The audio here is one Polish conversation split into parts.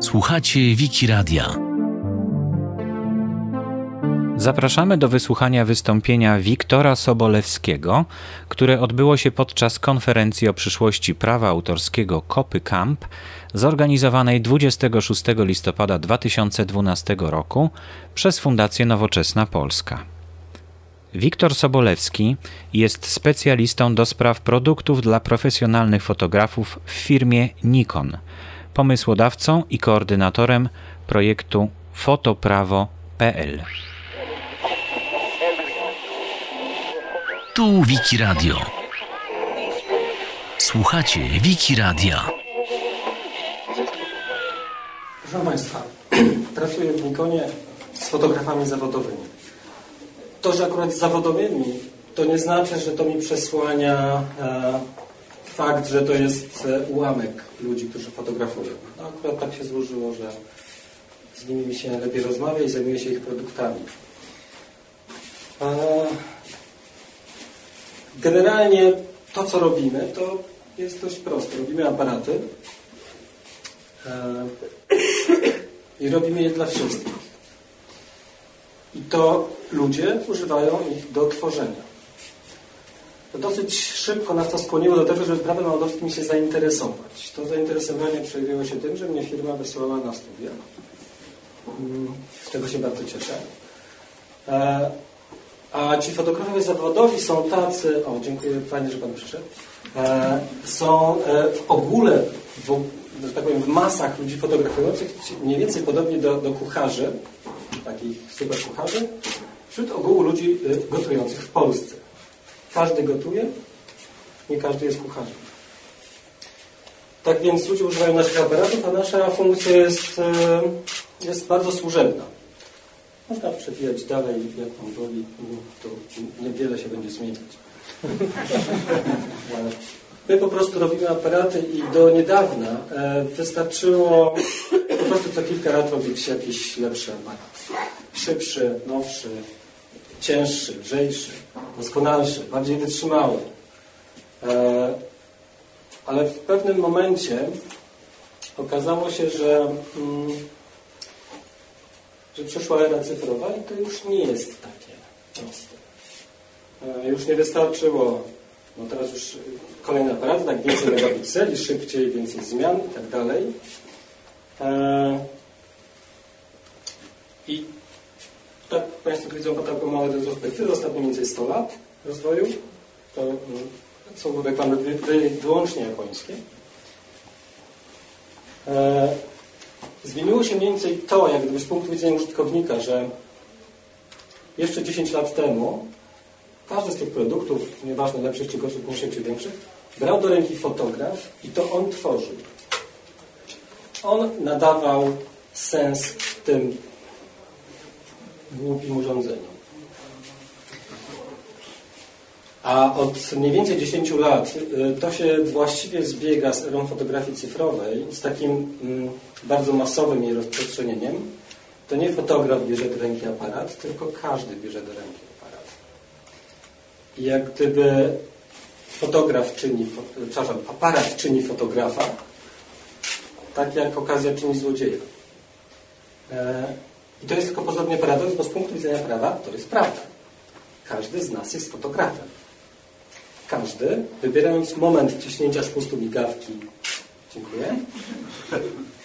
Słuchacie Wiki Radia. Zapraszamy do wysłuchania wystąpienia Wiktora Sobolewskiego, które odbyło się podczas konferencji o przyszłości prawa autorskiego Kopy Camp, zorganizowanej 26 listopada 2012 roku przez Fundację Nowoczesna Polska. Wiktor Sobolewski jest specjalistą do spraw produktów dla profesjonalnych fotografów w firmie Nikon, pomysłodawcą i koordynatorem projektu fotoprawo.pl. Tu Wiki Radio. Słuchacie Wiki Radia. Proszę Państwa, pracuję w Nikonie z fotografami zawodowymi. To, że akurat zawodowymi, to nie znaczy, że to mi przesłania e, fakt, że to jest e, ułamek ludzi, którzy fotografują. No, akurat tak się złożyło, że z nimi mi się lepiej rozmawia i zajmuję się ich produktami. E, generalnie to, co robimy, to jest dość proste. Robimy aparaty i robimy je dla wszystkich. I to ludzie używają ich do tworzenia. To dosyć szybko nas to skłoniło do tego, żeby prawem autorskim się zainteresować. To zainteresowanie przejawiło się tym, że mnie firma wysłała na studia. Mm, Z tego się bardzo cieszę. E, A ci fotografowie zawodowi są tacy, o dziękuję, fajnie, że Pan przyszedł, e, są e, w ogóle, w, że tak powiem, w masach ludzi fotografujących mniej więcej podobnie do, do kucharzy, takich super kucharzy, wśród ogółu ludzi y, gotujących w Polsce. Każdy gotuje, nie każdy jest kucharzem. Tak więc ludzie używają naszych aparatów, a nasza funkcja jest, y, jest bardzo służebna. Można przewijać dalej, jak Pan woli, to niewiele się będzie zmieniać. My po prostu robimy aparaty i do niedawna e, wystarczyło prostu co kilka lat robić jakiś lepszy aparat. Szybszy, nowszy, cięższy, lżejszy, doskonalszy, bardziej wytrzymały. E, ale w pewnym momencie okazało się, że, mm, że przyszła era cyfrowa i to już nie jest takie proste. E, już nie wystarczyło, no teraz już kolejny aparat, tak więcej megapikseli, szybciej, więcej zmian i tak dalej. E, I tak Państwo widzą taką małą retrospektywę, ostatnio mniej więcej 100 lat rozwoju. To mm, są reklamy wy, wy, wyłącznie japońskie. E, zmieniło się mniej więcej to, jak gdyby z punktu widzenia użytkownika, że jeszcze 10 lat temu każdy z tych produktów, nieważne lepszych czy gorszych, mniejszych czy większych, brał do ręki fotograf i to on tworzył. On nadawał sens tym głupim urządzeniom. A od mniej więcej 10 lat y, to się właściwie zbiega z erą fotografii cyfrowej, z takim mm, bardzo masowym jej rozprzestrzenieniem. To nie fotograf bierze do ręki aparat, tylko każdy bierze do ręki aparat. I jak gdyby fotograf czyni, przepraszam, aparat czyni fotografa, tak jak okazja czyni złodzieja. E, I to jest tylko pozornie paradoks, bo z punktu widzenia prawa to jest prawda. Każdy z nas jest fotografem. Każdy, wybierając moment wciśnięcia spustu migawki, dziękuję,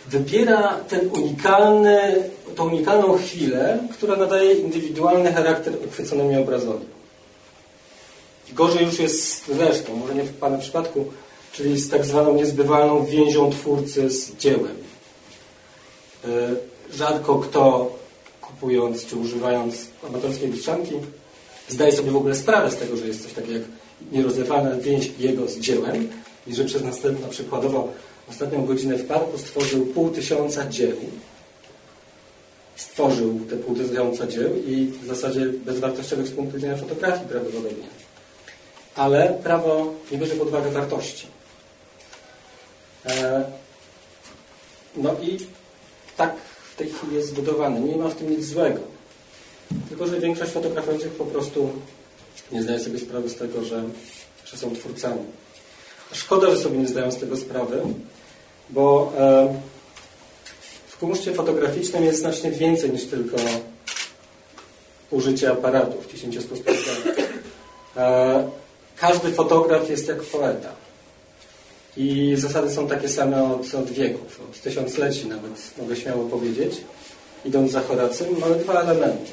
wybiera ten unikalny, tą unikalną chwilę, która nadaje indywidualny charakter uchwyconemu obrazowi. Gorzej już jest z resztą, może nie w Pana przypadku, czyli z tak zwaną niezbywalną więzią twórcy z dziełem. Rzadko kto kupując czy używając amatorskiej lustrzanki zdaje sobie w ogóle sprawę z tego, że jest coś takiego jak nierozerwalna więź jego z dziełem i że przez następną, przykładowo ostatnią godzinę w parku stworzył pół tysiąca dzieł. Stworzył te pół tysiąca dzieł i w zasadzie bezwartościowych z punktu widzenia fotografii prawdopodobnie. Ale prawo nie bierze pod uwagę wartości. No i tak w tej chwili jest zbudowany. Nie ma w tym nic złego. Tylko, że większość fotografujących po prostu nie zdaje sobie sprawy z tego, że, że są twórcami. Szkoda, że sobie nie zdają z tego sprawy, Bo e, w kunszcie fotograficznym jest znacznie więcej niż tylko użycie aparatów 10 e, Każdy fotograf jest jak poeta. I zasady są takie same od, od wieków, od tysiącleci nawet, mogę śmiało powiedzieć. Idąc za Horacym, mamy dwa elementy.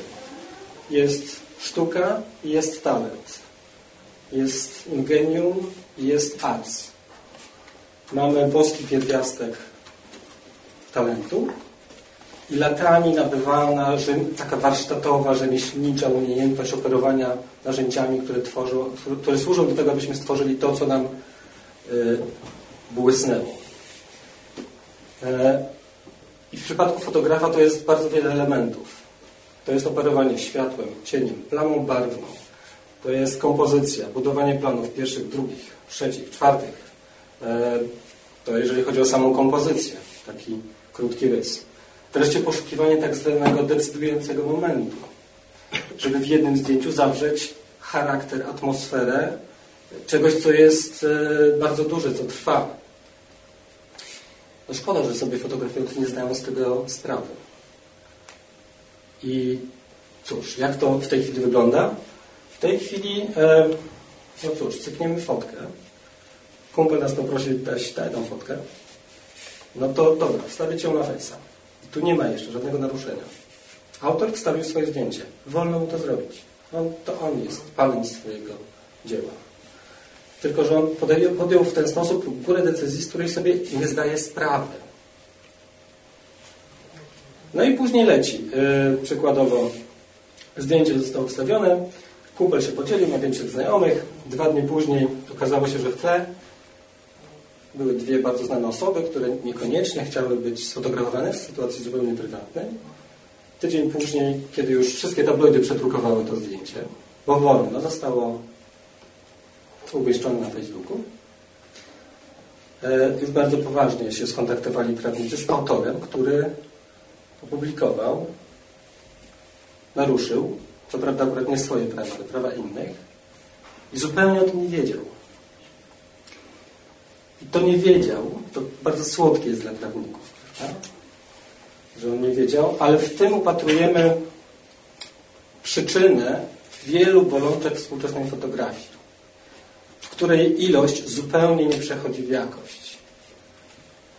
Jest sztuka i jest talent. Jest ingenium i jest arts. Mamy boski pierwiastek talentu i latami nabywana taka warsztatowa, rzemieślnicza umiejętność operowania narzędziami, które, tworzą, które służą do tego, abyśmy stworzyli to, co nam błysnęło. E, I w przypadku fotografa to jest bardzo wiele elementów. To jest operowanie światłem, cieniem, plamą barwną. To jest kompozycja, budowanie planów pierwszych, drugich, trzecich, czwartych. E, to jeżeli chodzi o samą kompozycję, taki krótki rys. Wreszcie poszukiwanie tak zwanego decydującego momentu, żeby w jednym zdjęciu zawrzeć charakter, atmosferę czegoś, co jest e, bardzo duże, co trwa. No szkoda, że sobie fotografiujący nie zdają z tego sprawy. I cóż, jak to w tej chwili wygląda? W tej chwili, e, no cóż, cykniemy fotkę. Kumpel nas poprosił, dać daj fotkę. No to dobra, wstawię ją na fejsa. Tu nie ma jeszcze żadnego naruszenia. Autor wstawił swoje zdjęcie. Wolno mu to zrobić. On, to on jest panem swojego dzieła. Tylko, że on podjął, podjął w ten sposób górę decyzji, z której sobie nie zdaje sprawy. No i później leci. Yy, przykładowo zdjęcie zostało wstawione, kumpel się podzielił, ma 500 znajomych. Dwa dni później okazało się, że w tle były dwie bardzo znane osoby, które niekoniecznie chciały być sfotografowane w sytuacji zupełnie prywatnej. Tydzień później, kiedy już wszystkie tabloidy przedrukowały to zdjęcie, bo wolno zostało umieszczone na Facebooku, e, już bardzo poważnie się skontaktowali prawnicy z autorem, który opublikował, naruszył, co prawda akurat nie swoje prawa, ale prawa innych i zupełnie o tym nie wiedział. I to nie wiedział, to bardzo słodkie jest dla prawników, prawda? że on nie wiedział, ale w tym upatrujemy przyczynę wielu bolączek współczesnej fotografii, której ilość zupełnie nie przechodzi w jakość.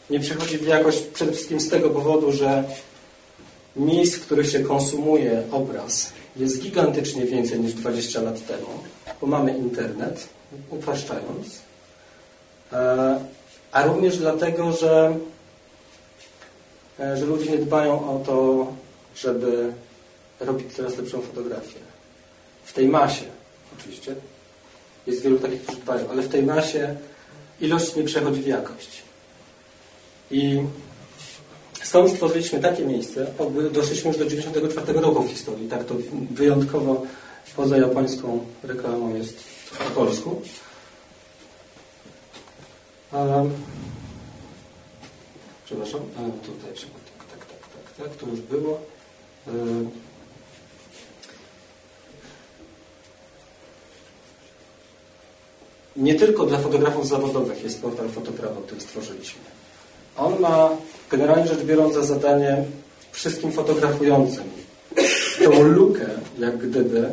Nie przechodzi w jakość przede wszystkim z tego powodu, że miejsc, w których się konsumuje obraz jest gigantycznie więcej niż 20 lat temu, bo mamy internet, upraszczając, e, a również dlatego, że, e, że ludzie nie dbają o to, żeby robić coraz lepszą fotografię. W tej masie, oczywiście, jest wielu takich, którzy dbają, ale w tej masie ilość nie przechodzi w jakość. I stąd stworzyliśmy takie miejsce, doszliśmy już do 94 roku w historii, tak to wyjątkowo poza japońską reklamą jest po polsku. Um, przepraszam, um, tutaj tak, tak, tak, tak, tak, to już było. Um, nie tylko dla fotografów zawodowych jest portal Fotoprawo, który stworzyliśmy. On ma generalnie rzecz biorąc za zadanie wszystkim fotografującym tą lukę, jak gdyby,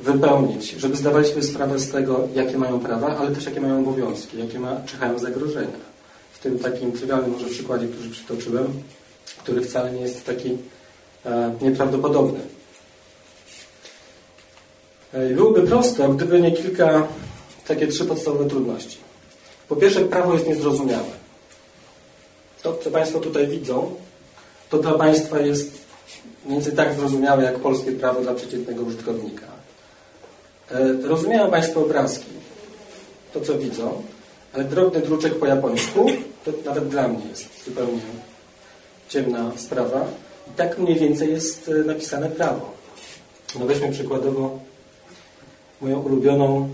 wypełnić, żeby zdawali sobie sprawę z tego, jakie mają prawa, ale też jakie mają obowiązki, jakie ma, czyhają zagrożenia. W tym takim trywialnym może przykładzie, który przytoczyłem, który wcale nie jest taki e, nieprawdopodobny. E, byłoby prosto, gdyby nie kilka takie trzy podstawowe trudności. Po pierwsze, prawo jest niezrozumiałe. To, co Państwo tutaj widzą, to dla Państwa jest mniej więcej tak zrozumiałe, jak polskie prawo dla przeciętnego użytkownika. E, rozumieją Państwo obrazki, to co widzą, ale drobny druczek po japońsku, to nawet dla mnie jest zupełnie ciemna sprawa. I tak mniej więcej jest e, napisane prawo. No weźmy przykładowo moją ulubioną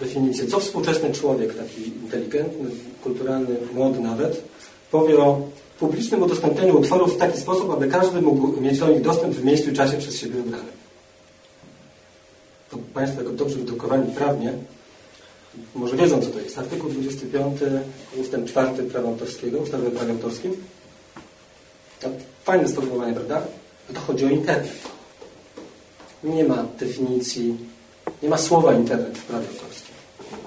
definicję, co współczesny człowiek, taki inteligentny, kulturalny, młody nawet, powie o publicznym udostępnieniu utworów w taki sposób, aby każdy mógł mieć do nich dostęp w miejscu i czasie przez siebie wybranym. To Państwo jako dobrze wydrukowani prawnie może wiedzą, co to jest. Artykuł 25, ustęp 4 prawa autorskiego, ustawy o prawie autorskim. To fajne sformułowanie, prawda? To chodzi o internet. Nie ma definicji, nie ma słowa internet w prawie autorskim.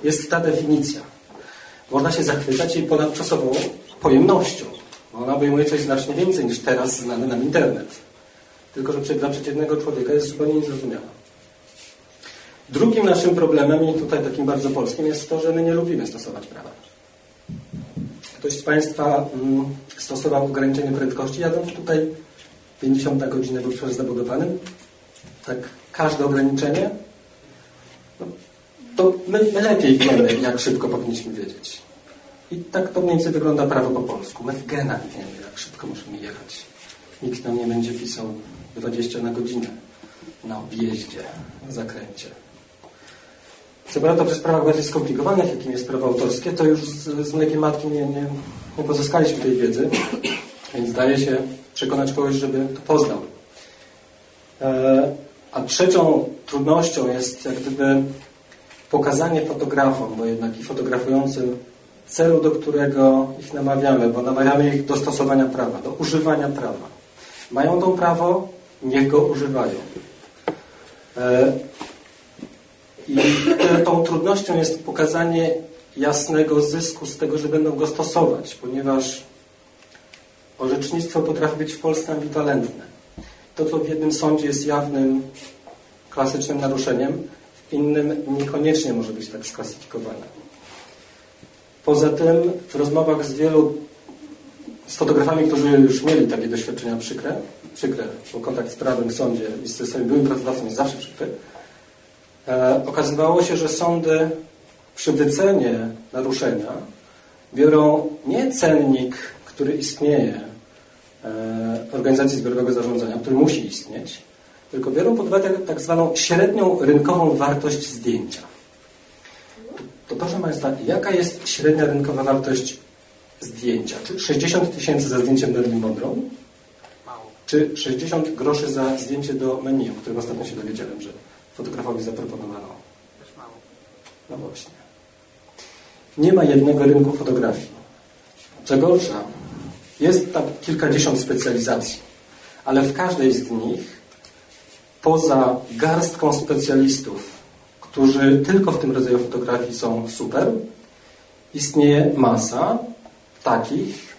Jest ta definicja. Można się zachwycać jej ponadczasową pojemnością. Ona obejmuje coś znacznie więcej niż teraz znany nam internet. Tylko, że dla przeciętnego człowieka jest zupełnie niezrozumiała. Drugim naszym problemem, i tutaj takim bardzo polskim, jest to, że my nie lubimy stosować prawa. Ktoś z Państwa mm, stosował ograniczenie prędkości, jadąc tutaj 50 na godzinę w obszarze zabudowanym. Tak, każde ograniczenie, no, to my, my lepiej wiemy, jak szybko powinniśmy wiedzieć. I tak to mniej więcej wygląda prawo po polsku. My w genach wiemy, jak szybko musimy jechać. Nikt nam nie będzie pisał 20 na godzinę na objeździe, na zakręcie. Co prawda przy sprawach bardziej skomplikowanych, jakim jest prawo autorskie, to już z, z mlekiem matki nie, nie, nie pozyskaliśmy tej wiedzy, więc daje się przekonać kogoś, żeby to poznał. E, a trzecią trudnością jest jak gdyby pokazanie fotografom, bo jednak i fotografującym celu, do którego ich namawiamy, bo namawiamy ich do stosowania prawa, do używania prawa. Mają to prawo, niech go używają. E, I tą trudnością jest pokazanie jasnego zysku z tego, że będą go stosować, ponieważ orzecznictwo potrafi być w Polsce ambiwalentne. To, co w jednym sądzie jest jawnym, klasycznym naruszeniem, w innym niekoniecznie może być tak sklasyfikowane. Poza tym w rozmowach z wielu z fotografami, którzy już mieli takie doświadczenia przykre, przykre, bo kontakt z prawem w sądzie i z swoim byłym pracodawcą jest zawsze przykry, e, okazywało się, że sądy przy wycenie naruszenia biorą nie cennik, który istnieje organizacji zbiorowego zarządzania, który musi istnieć, tylko biorą pod uwagę tak zwaną średnią rynkową wartość zdjęcia. To proszę Państwa, jaka jest średnia rynkowa wartość zdjęcia? Czy 60 tysięcy za zdjęcie Marilyn Monroe? Czy 60 groszy za zdjęcie do menu, o którym ostatnio się dowiedziałem, że fotografowi zaproponowano? No właśnie. Nie ma jednego rynku fotografii. Co gorsza, jest tam kilkadziesiąt specjalizacji, ale w każdej z nich, poza garstką specjalistów, którzy tylko w tym rodzaju fotografii są super, istnieje masa takich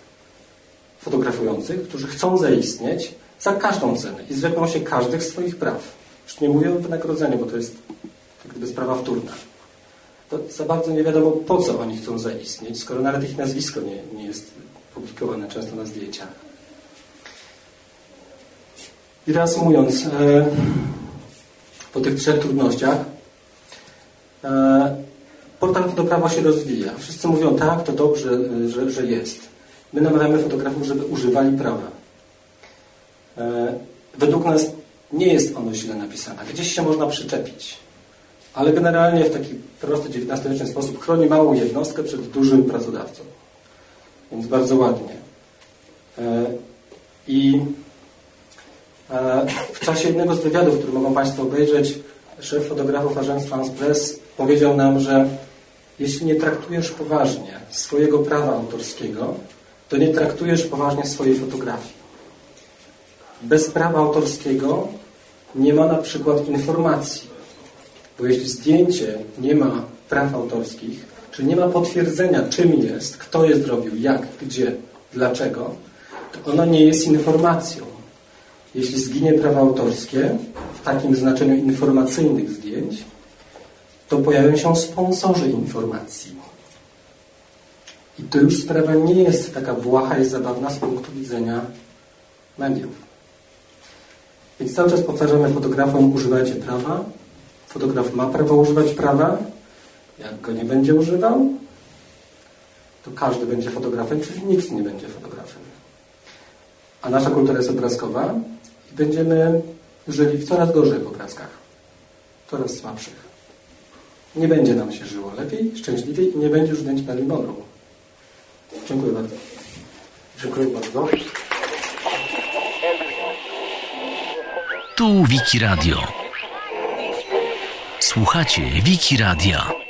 fotografujących, którzy chcą zaistnieć za każdą cenę i zrzekną się każdych swoich praw. Już nie mówię o wynagrodzeniu, bo to jest jak gdyby sprawa wtórna. To za bardzo nie wiadomo, po co oni chcą zaistnieć, skoro nawet ich nazwisko nie, nie jest publikowane często na zdjęciach. I reasumując, e, po tych trzech trudnościach, e, portal do prawa się rozwija. Wszyscy mówią tak, to dobrze, e, że, że jest. My namawiamy fotografów, żeby używali prawa. Według nas nie jest ono źle napisane. Gdzieś się można przyczepić. Ale generalnie w taki prosty, XIX-wieczny sposób chroni małą jednostkę przed dużym pracodawcą. Więc bardzo ładnie. E, I w czasie jednego z wywiadów, który mogą Państwo obejrzeć, szef fotografów Agence France Press powiedział nam, że jeśli nie traktujesz poważnie swojego prawa autorskiego, to nie traktujesz poważnie swojej fotografii. Bez prawa autorskiego nie ma na przykład informacji, bo jeśli zdjęcie nie ma praw autorskich, czyli nie ma potwierdzenia, czym jest, kto je zrobił, jak, gdzie, dlaczego, to ono nie jest informacją. Jeśli zginie prawo autorskie, w takim znaczeniu informacyjnych zdjęć, to pojawią się sponsorzy informacji. I to już sprawa nie jest taka błaha i zabawna z punktu widzenia mediów. Więc cały czas powtarzamy fotografom używajcie prawa. Fotograf ma prawo używać prawa. Jak go nie będzie używał, to każdy będzie fotografem, czyli nikt nie będzie fotografem. A nasza kultura jest obrazkowa i będziemy żyli w coraz gorzych obrazkach. Coraz słabszych. Nie będzie nam się żyło lepiej, szczęśliwiej i nie będzie już zdjęć Marilyn Monroe. Dziękuję bardzo. Dziękuję bardzo. Tu Wiki Radio. Słuchacie Wiki Radia.